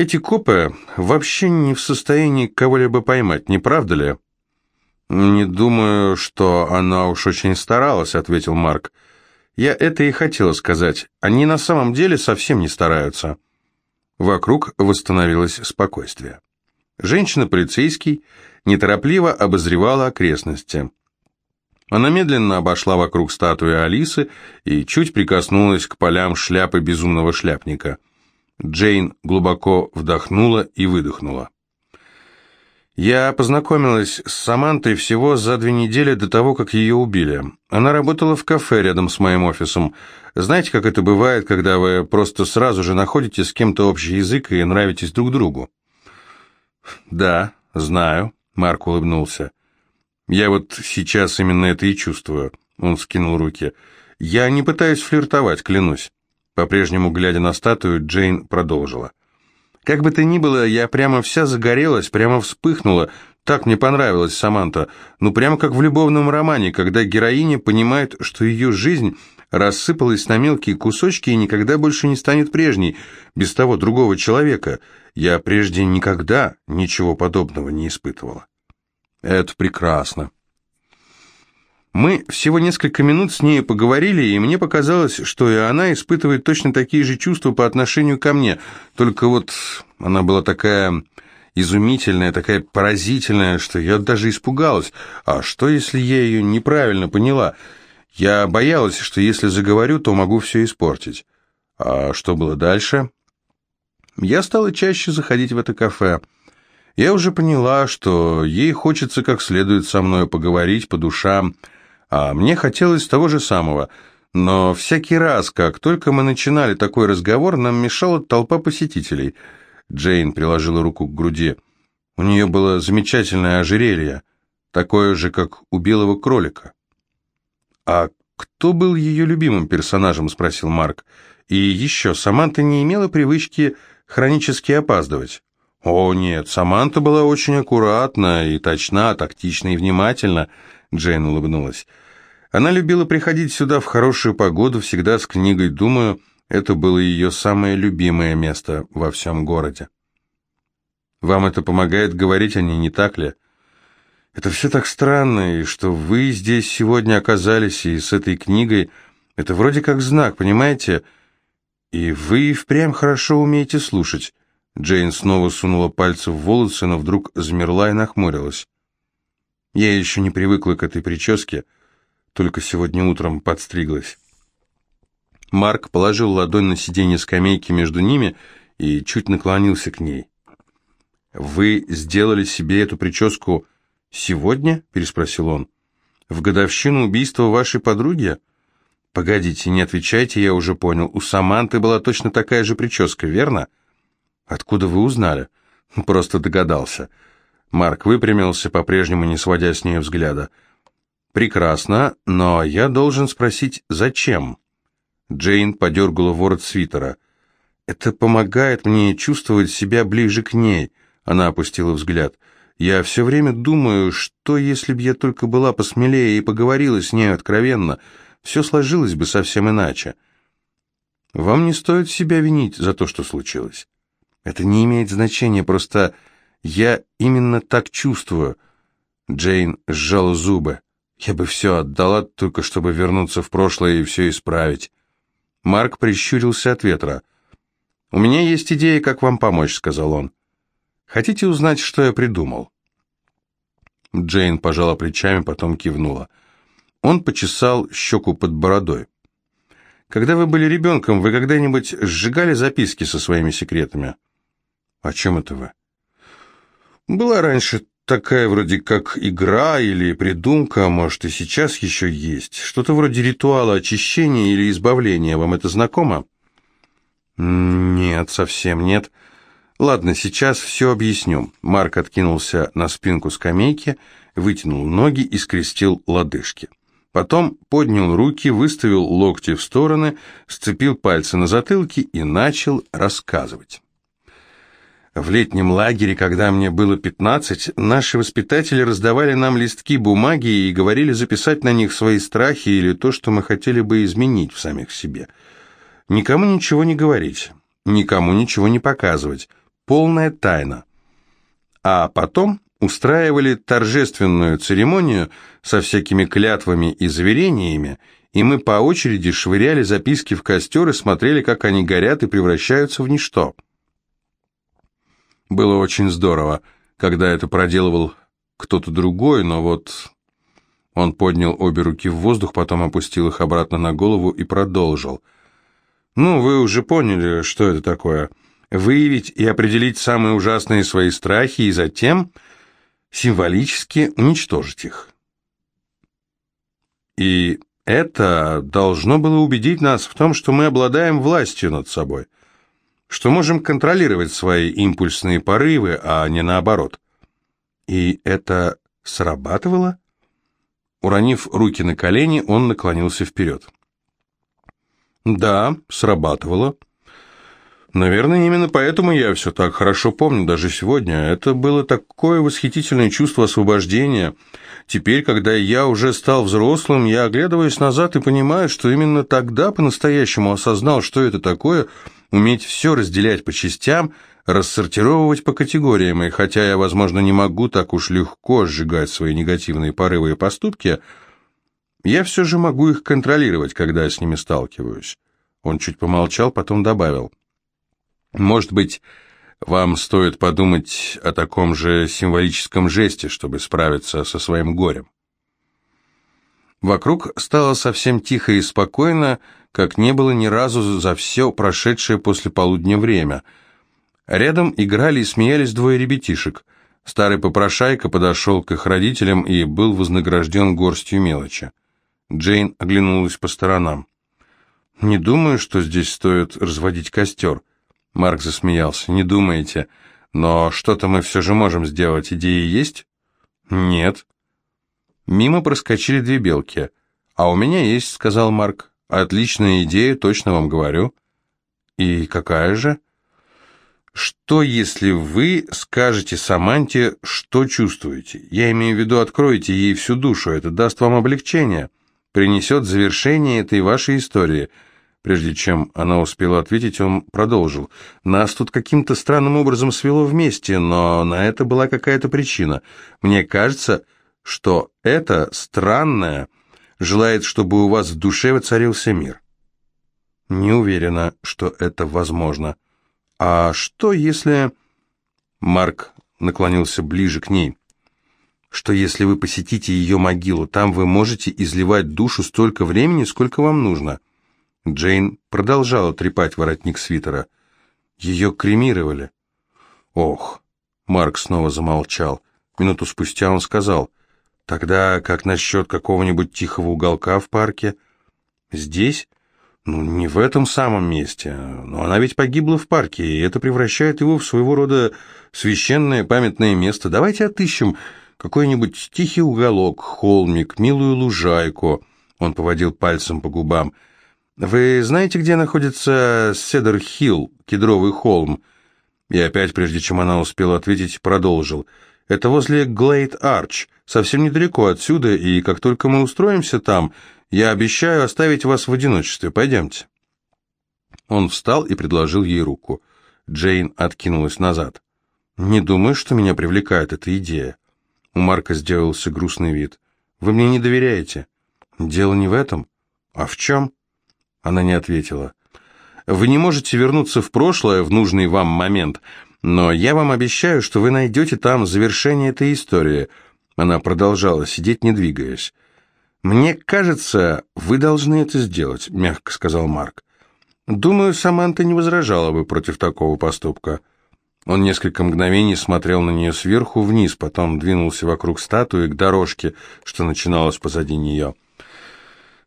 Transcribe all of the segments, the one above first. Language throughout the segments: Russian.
Эти копы вообще не в состоянии кого-либо поймать, не правда ли? Не думаю, что она уж очень старалась, ответил Марк. Я это и хотела сказать. Они на самом деле совсем не стараются. Вокруг восстановилось спокойствие. Женщина-полицейский неторопливо обозревала окрестности. Она медленно обошла вокруг статуи Алисы и чуть прикоснулась к полям шляпы безумного шляпника. Джейн глубоко вдохнула и выдохнула. Я познакомилась с Самантой всего за две недели до того, как ее убили. Она работала в кафе рядом с моим офисом. Знаете, как это бывает, когда вы просто сразу же находите с кем-то общий язык и нравитесь друг другу? Да, знаю, Марк улыбнулся. Я вот сейчас именно это и чувствую. Он скинул руки. Я не пытаюсь флиртовать, клянусь. По-прежнему, глядя на статую, Джейн продолжила. Как бы то ни было, я прямо вся загорелась, прямо вспыхнула. Так мне понравилась Саманта. Ну, прямо как в любовном романе, когда героиня понимает, что ее жизнь рассыпалась на мелкие кусочки и никогда больше не станет прежней, без того другого человека. Я прежде никогда ничего подобного не испытывала. Это прекрасно. Мы всего несколько минут с ней поговорили, и мне показалось, что и она испытывает точно такие же чувства по отношению ко мне. Только вот она была такая изумительная, такая поразительная, что я даже испугалась. А что, если я ее неправильно поняла? Я боялась, что если заговорю, то могу все испортить. А что было дальше? Я стала чаще заходить в это кафе. Я уже поняла, что ей хочется как следует со мной поговорить по душам, а мне хотелось того же самого. Но всякий раз, как только мы начинали такой разговор, нам мешала толпа посетителей. Джейн приложила руку к груди. У нее было замечательное ожерелье, такое же, как у белого кролика. «А кто был ее любимым персонажем?» — спросил Марк. «И еще, Саманта не имела привычки хронически опаздывать». «О, нет, Саманта была очень аккуратна и точна, тактична и внимательна», — Джейн улыбнулась. «Она любила приходить сюда в хорошую погоду, всегда с книгой. Думаю, это было ее самое любимое место во всем городе». «Вам это помогает говорить о ней, не так ли?» «Это все так странно, и что вы здесь сегодня оказались, и с этой книгой, это вроде как знак, понимаете? И вы впрямь хорошо умеете слушать». Джейн снова сунула пальцы в волосы, но вдруг замерла и нахмурилась. Я еще не привыкла к этой прическе, только сегодня утром подстриглась. Марк положил ладонь на сиденье скамейки между ними и чуть наклонился к ней. «Вы сделали себе эту прическу сегодня?» – переспросил он. «В годовщину убийства вашей подруги?» «Погодите, не отвечайте, я уже понял. У Саманты была точно такая же прическа, верно?» «Откуда вы узнали?» «Просто догадался». Марк выпрямился, по-прежнему не сводя с нее взгляда. «Прекрасно, но я должен спросить, зачем?» Джейн подергала ворот свитера. «Это помогает мне чувствовать себя ближе к ней», — она опустила взгляд. «Я все время думаю, что если б я только была посмелее и поговорила с ней откровенно, все сложилось бы совсем иначе. Вам не стоит себя винить за то, что случилось». Это не имеет значения, просто я именно так чувствую. Джейн сжала зубы. Я бы все отдала, только чтобы вернуться в прошлое и все исправить. Марк прищурился от ветра. «У меня есть идея, как вам помочь», — сказал он. «Хотите узнать, что я придумал?» Джейн пожала плечами, потом кивнула. Он почесал щеку под бородой. «Когда вы были ребенком, вы когда-нибудь сжигали записки со своими секретами?» «О чем это вы?» «Была раньше такая вроде как игра или придумка, а может и сейчас еще есть. Что-то вроде ритуала очищения или избавления. Вам это знакомо?» «Нет, совсем нет. Ладно, сейчас все объясню». Марк откинулся на спинку скамейки, вытянул ноги и скрестил лодыжки. Потом поднял руки, выставил локти в стороны, сцепил пальцы на затылке и начал рассказывать. В летнем лагере, когда мне было 15, наши воспитатели раздавали нам листки бумаги и говорили записать на них свои страхи или то, что мы хотели бы изменить в самих себе. Никому ничего не говорить, никому ничего не показывать, полная тайна. А потом устраивали торжественную церемонию со всякими клятвами и заверениями, и мы по очереди швыряли записки в костер и смотрели, как они горят и превращаются в ничто. Было очень здорово, когда это проделывал кто-то другой, но вот... Он поднял обе руки в воздух, потом опустил их обратно на голову и продолжил. «Ну, вы уже поняли, что это такое. Выявить и определить самые ужасные свои страхи и затем символически уничтожить их». И это должно было убедить нас в том, что мы обладаем властью над собой, что можем контролировать свои импульсные порывы, а не наоборот. И это срабатывало? Уронив руки на колени, он наклонился вперед. Да, срабатывало. Наверное, именно поэтому я все так хорошо помню, даже сегодня. Это было такое восхитительное чувство освобождения. Теперь, когда я уже стал взрослым, я оглядываюсь назад и понимаю, что именно тогда по-настоящему осознал, что это такое, уметь все разделять по частям, рассортировывать по категориям, и хотя я, возможно, не могу так уж легко сжигать свои негативные порывы и поступки, я все же могу их контролировать, когда я с ними сталкиваюсь. Он чуть помолчал, потом добавил – может быть, вам стоит подумать о таком же символическом жесте, чтобы справиться со своим горем. Вокруг стало совсем тихо и спокойно, как не было ни разу за все прошедшее после полудня время. Рядом играли и смеялись двое ребятишек. Старый попрошайка подошел к их родителям и был вознагражден горстью мелочи. Джейн оглянулась по сторонам. «Не думаю, что здесь стоит разводить костер», Марк засмеялся. «Не думаете, но что-то мы все же можем сделать. Идеи есть?» «Нет». Мимо проскочили две белки. «А у меня есть», — сказал Марк. «Отличная идея, точно вам говорю». «И какая же?» «Что, если вы скажете Саманте, что чувствуете? Я имею в виду, откроете ей всю душу, это даст вам облегчение, принесет завершение этой вашей истории». Прежде чем она успела ответить, он продолжил. «Нас тут каким-то странным образом свело вместе, но на это была какая-то причина. Мне кажется, что это странное желает, чтобы у вас в душе воцарился мир». «Не уверена, что это возможно. А что, если...» Марк наклонился ближе к ней. «Что, если вы посетите ее могилу? Там вы можете изливать душу столько времени, сколько вам нужно». Джейн продолжала трепать воротник свитера. Ее кремировали. Ох, Марк снова замолчал. Минуту спустя он сказал, тогда как насчет какого-нибудь тихого уголка в парке? Здесь? Ну, не в этом самом месте. Но она ведь погибла в парке, и это превращает его в своего рода священное памятное место. Давайте отыщем какой-нибудь тихий уголок, холмик, милую лужайку. Он поводил пальцем по губам – «Вы знаете, где находится Седер-Хилл, Кедровый холм?» И опять, прежде чем она успела ответить, продолжил. «Это возле Глейд-Арч, совсем недалеко отсюда, и как только мы устроимся там, я обещаю оставить вас в одиночестве. Пойдемте». Он встал и предложил ей руку. Джейн откинулась назад. «Не думаю, что меня привлекает эта идея». У Марка сделался грустный вид. «Вы мне не доверяете?» «Дело не в этом. А в чем?» Она не ответила. «Вы не можете вернуться в прошлое в нужный вам момент, но я вам обещаю, что вы найдете там завершение этой истории». Она продолжала сидеть, не двигаясь. «Мне кажется, вы должны это сделать», — мягко сказал Марк. «Думаю, Саманта не возражала бы против такого поступка». Он несколько мгновений смотрел на нее сверху вниз, потом двинулся вокруг статуи к дорожке, что начиналась позади нее.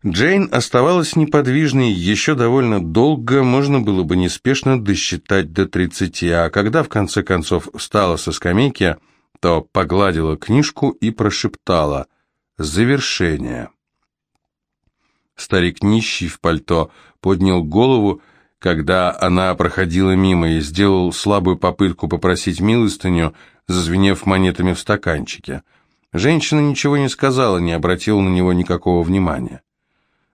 Джейн оставалась неподвижной еще довольно долго, можно было бы неспешно досчитать до тридцати, а когда в конце концов встала со скамейки, то погладила книжку и прошептала «Завершение». Старик нищий в пальто поднял голову, когда она проходила мимо и сделал слабую попытку попросить милостыню, зазвенев монетами в стаканчике. Женщина ничего не сказала, не обратила на него никакого внимания.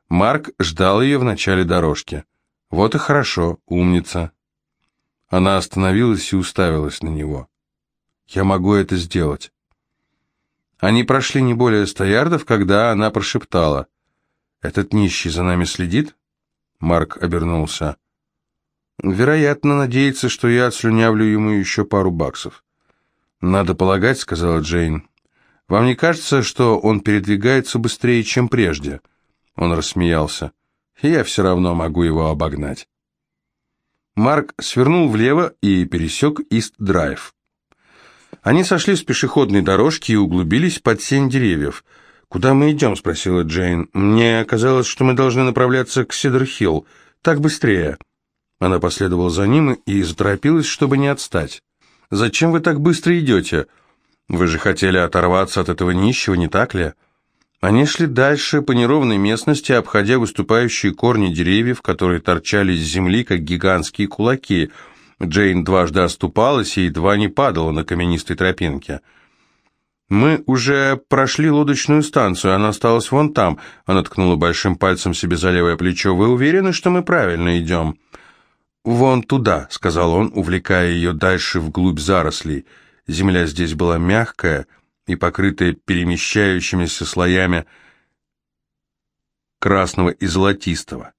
Марк ждал ее в начале дорожки. Вот и хорошо, умница. Она остановилась и уставилась на него. «Я могу это сделать». Они прошли не более ста ярдов, когда она прошептала. «Этот нищий за нами следит?» Марк обернулся. «Вероятно, надеется, что я отслюнявлю ему еще пару баксов». «Надо полагать», — сказала Джейн. «Вам не кажется, что он передвигается быстрее, чем прежде?» Он рассмеялся. «Я все равно могу его обогнать». Марк свернул влево и пересек Ист-Драйв. Они сошли с пешеходной дорожки и углубились под сень деревьев. «Куда мы идем?» — спросила Джейн. «Мне казалось, что мы должны направляться к Сидер-Хилл. Так быстрее». Она последовала за ним и заторопилась, чтобы не отстать. «Зачем вы так быстро идете? Вы же хотели оторваться от этого нищего, не так ли?» Они шли дальше по неровной местности, обходя выступающие корни деревьев, которые торчали из земли, как гигантские кулаки — Джейн дважды оступалась и едва не падала на каменистой тропинке. «Мы уже прошли лодочную станцию, она осталась вон там», — она ткнула большим пальцем себе за левое плечо. «Вы уверены, что мы правильно идем?» «Вон туда», — сказал он, увлекая ее дальше вглубь зарослей. Земля здесь была мягкая и покрытая перемещающимися слоями красного и золотистого.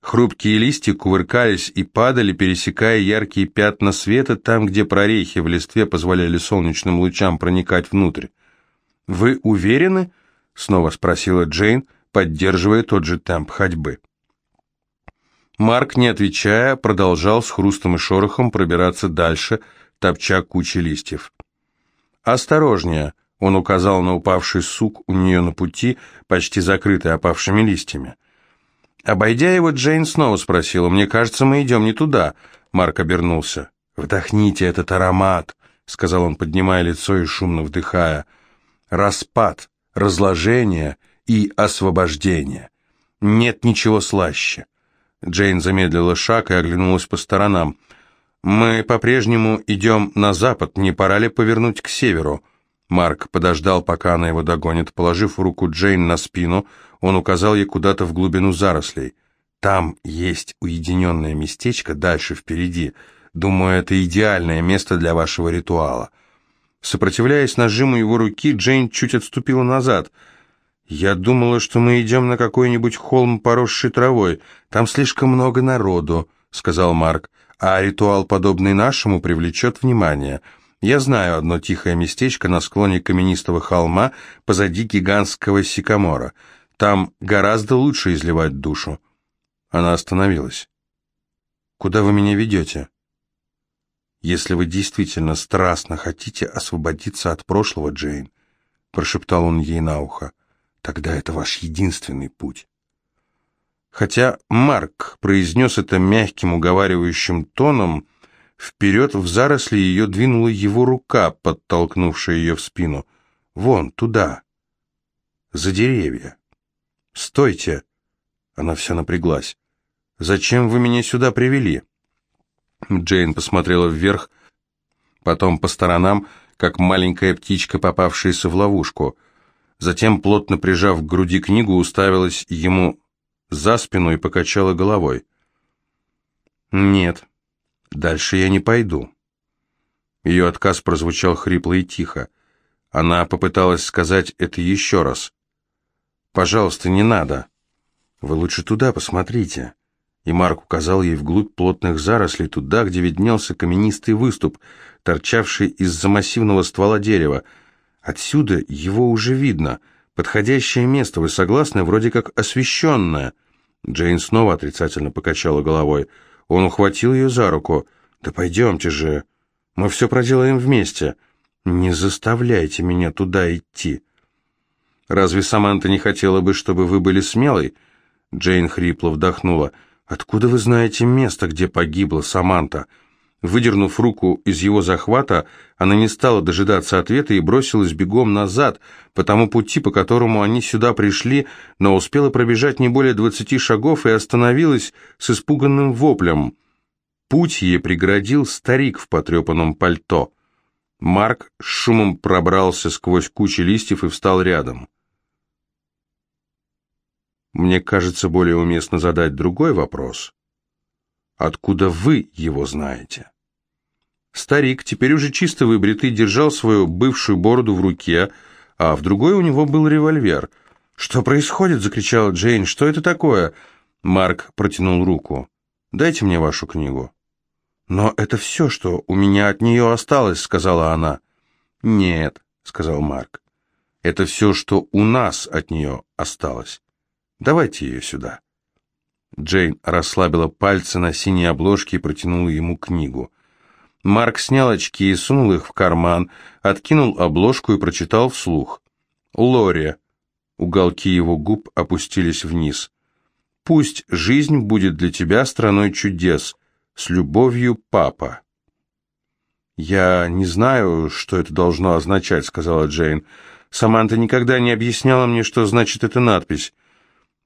Хрупкие листья кувыркались и падали, пересекая яркие пятна света там, где прорехи в листве позволяли солнечным лучам проникать внутрь. «Вы уверены?» — снова спросила Джейн, поддерживая тот же темп ходьбы. Марк, не отвечая, продолжал с хрустом и шорохом пробираться дальше, топча кучи листьев. «Осторожнее!» — он указал на упавший сук у нее на пути, почти закрытый опавшими листьями. Обойдя его, Джейн снова спросила, «Мне кажется, мы идем не туда». Марк обернулся. «Вдохните этот аромат», — сказал он, поднимая лицо и шумно вдыхая. «Распад, разложение и освобождение. Нет ничего слаще». Джейн замедлила шаг и оглянулась по сторонам. «Мы по-прежнему идем на запад, не пора ли повернуть к северу?» Марк подождал, пока она его догонит. Положив руку Джейн на спину, он указал ей куда-то в глубину зарослей. «Там есть уединенное местечко дальше впереди. Думаю, это идеальное место для вашего ритуала». Сопротивляясь нажиму его руки, Джейн чуть отступила назад. «Я думала, что мы идем на какой-нибудь холм, поросший травой. Там слишком много народу», — сказал Марк. «А ритуал, подобный нашему, привлечет внимание». Я знаю одно тихое местечко на склоне каменистого холма позади гигантского сикамора. Там гораздо лучше изливать душу. Она остановилась. «Куда вы меня ведете?» «Если вы действительно страстно хотите освободиться от прошлого, Джейн», прошептал он ей на ухо, «тогда это ваш единственный путь». Хотя Марк произнес это мягким, уговаривающим тоном, Вперед в заросли ее двинула его рука, подтолкнувшая ее в спину. «Вон, туда, за деревья». «Стойте!» Она вся напряглась. «Зачем вы меня сюда привели?» Джейн посмотрела вверх, потом по сторонам, как маленькая птичка, попавшаяся в ловушку. Затем, плотно прижав к груди книгу, уставилась ему за спину и покачала головой. «Нет, Дальше я не пойду. Ее отказ прозвучал хрипло и тихо. Она попыталась сказать это еще раз. «Пожалуйста, не надо. Вы лучше туда посмотрите». И Марк указал ей вглубь плотных зарослей, туда, где виднелся каменистый выступ, торчавший из-за массивного ствола дерева. Отсюда его уже видно. Подходящее место, вы согласны? Вроде как освещенное. Джейн снова отрицательно покачала головой. Он ухватил ее за руку. «Да пойдемте же, мы все проделаем вместе. Не заставляйте меня туда идти». «Разве Саманта не хотела бы, чтобы вы были смелой?» Джейн хрипло вдохнула. «Откуда вы знаете место, где погибла Саманта?» Выдернув руку из его захвата, она не стала дожидаться ответа и бросилась бегом назад, по тому пути, по которому они сюда пришли, но успела пробежать не более двадцати шагов и остановилась с испуганным воплем. Путь ей преградил старик в потрепанном пальто. Марк с шумом пробрался сквозь кучу листьев и встал рядом. Мне кажется более уместно задать другой вопрос. Откуда вы его знаете? Старик, теперь уже чисто выбритый, держал свою бывшую бороду в руке, а в другой у него был револьвер. «Что происходит?» — закричала Джейн. «Что это такое?» Марк протянул руку. «Дайте мне вашу книгу». «Но это все, что у меня от нее осталось», — сказала она. «Нет», — сказал Марк. «Это все, что у нас от нее осталось. Давайте ее сюда». Джейн расслабила пальцы на синей обложке и протянула ему книгу. Марк снял очки и сунул их в карман, откинул обложку и прочитал вслух. «Лори». Уголки его губ опустились вниз. «Пусть жизнь будет для тебя страной чудес. С любовью, папа». «Я не знаю, что это должно означать», — сказала Джейн. «Саманта никогда не объясняла мне, что значит эта надпись».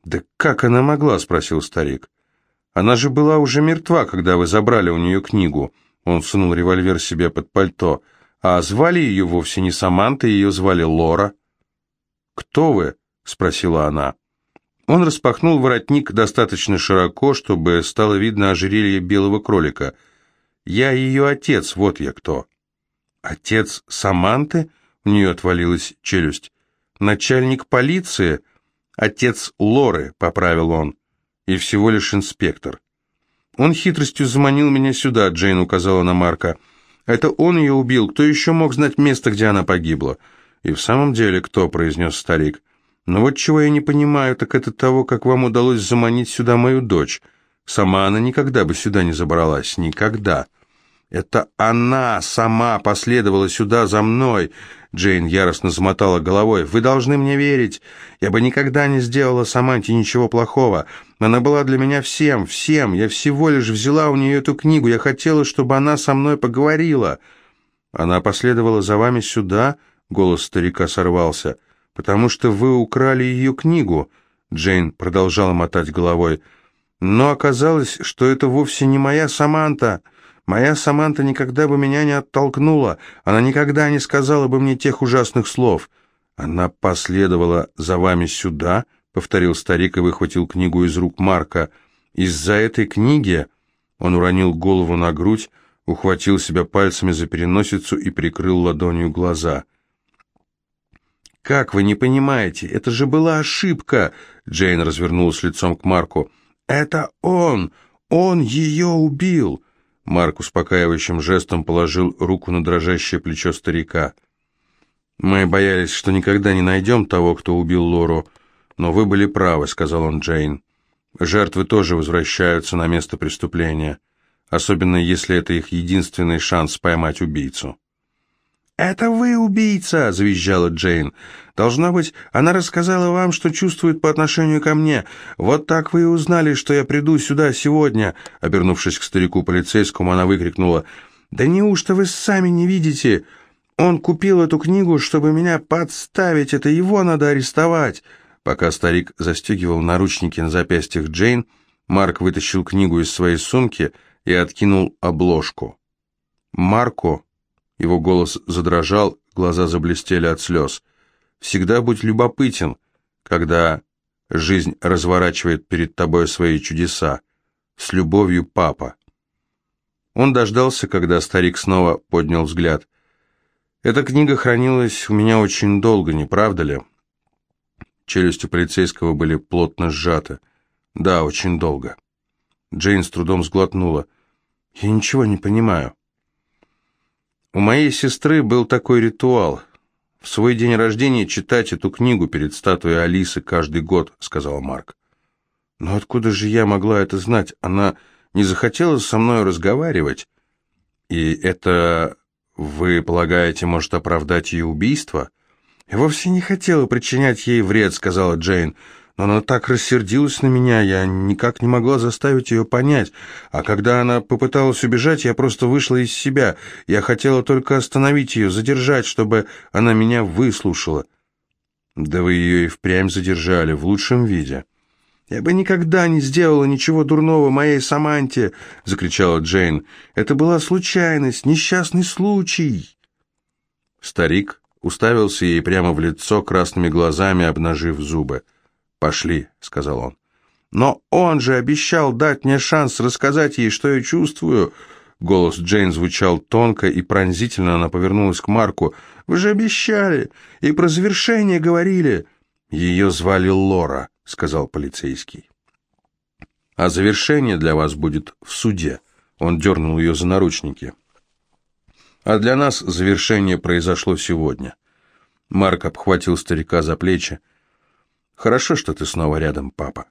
«Да как она могла?» — спросил старик. «Она же была уже мертва, когда вы забрали у нее книгу». Он сунул револьвер себе под пальто. «А звали ее вовсе не Саманта, ее звали Лора». «Кто вы?» — спросила она. Он распахнул воротник достаточно широко, чтобы стало видно ожерелье белого кролика. «Я ее отец, вот я кто». «Отец Саманты?» — у нее отвалилась челюсть. «Начальник полиции?» «Отец Лоры», — поправил он, — «и всего лишь инспектор». «Он хитростью заманил меня сюда», — Джейн указала на Марка. «Это он ее убил. Кто еще мог знать место, где она погибла?» «И в самом деле кто?» — произнес старик. Но вот чего я не понимаю, так это того, как вам удалось заманить сюда мою дочь. Сама она никогда бы сюда не забралась, никогда. Это она сама последовала сюда за мной. Джейн яростно замотала головой. Вы должны мне верить. Я бы никогда не сделала Саманте ничего плохого. Она была для меня всем, всем. Я всего лишь взяла у нее эту книгу. Я хотела, чтобы она со мной поговорила. Она последовала за вами сюда? Голос старика сорвался потому что вы украли ее книгу», — Джейн продолжала мотать головой. «Но оказалось, что это вовсе не моя Саманта. Моя Саманта никогда бы меня не оттолкнула, она никогда не сказала бы мне тех ужасных слов. Она последовала за вами сюда», — повторил старик и выхватил книгу из рук Марка. «Из-за этой книги...» Он уронил голову на грудь, ухватил себя пальцами за переносицу и прикрыл ладонью глаза — «Как вы не понимаете? Это же была ошибка!» Джейн развернулась лицом к Марку. «Это он! Он ее убил!» Марк успокаивающим жестом положил руку на дрожащее плечо старика. «Мы боялись, что никогда не найдем того, кто убил Лору, но вы были правы», — сказал он Джейн. «Жертвы тоже возвращаются на место преступления, особенно если это их единственный шанс поймать убийцу». «Это вы убийца!» — завизжала Джейн. «Должно быть, она рассказала вам, что чувствует по отношению ко мне. Вот так вы и узнали, что я приду сюда сегодня!» Обернувшись к старику полицейскому, она выкрикнула. «Да неужто вы сами не видите? Он купил эту книгу, чтобы меня подставить. Это его надо арестовать!» Пока старик застегивал наручники на запястьях Джейн, Марк вытащил книгу из своей сумки и откинул обложку. Марко его голос задрожал, глаза заблестели от слез. «Всегда будь любопытен, когда жизнь разворачивает перед тобой свои чудеса. С любовью, папа». Он дождался, когда старик снова поднял взгляд. «Эта книга хранилась у меня очень долго, не правда ли?» Челюсти полицейского были плотно сжаты. «Да, очень долго». Джейн с трудом сглотнула. «Я ничего не понимаю». У моей сестры был такой ритуал. В свой день рождения читать эту книгу перед статуей Алисы каждый год, сказал Марк. Но откуда же я могла это знать? Она не захотела со мной разговаривать. И это, вы полагаете, может оправдать ее убийство? Я вовсе не хотела причинять ей вред, сказала Джейн. Она так рассердилась на меня, я никак не могла заставить ее понять. А когда она попыталась убежать, я просто вышла из себя. Я хотела только остановить ее, задержать, чтобы она меня выслушала. Да вы ее и впрямь задержали, в лучшем виде. «Я бы никогда не сделала ничего дурного моей Саманте!» — закричала Джейн. «Это была случайность, несчастный случай!» Старик уставился ей прямо в лицо красными глазами, обнажив зубы. «Пошли», — сказал он. Но он же обещал дать мне шанс рассказать ей, что я чувствую. Голос Джейн звучал тонко и пронзительно, она повернулась к Марку. «Вы же обещали! И про завершение говорили!» «Ее звали Лора», — сказал полицейский. «А завершение для вас будет в суде». Он дернул ее за наручники. «А для нас завершение произошло сегодня». Марк обхватил старика за плечи. «Хорошо, что ты снова рядом, папа».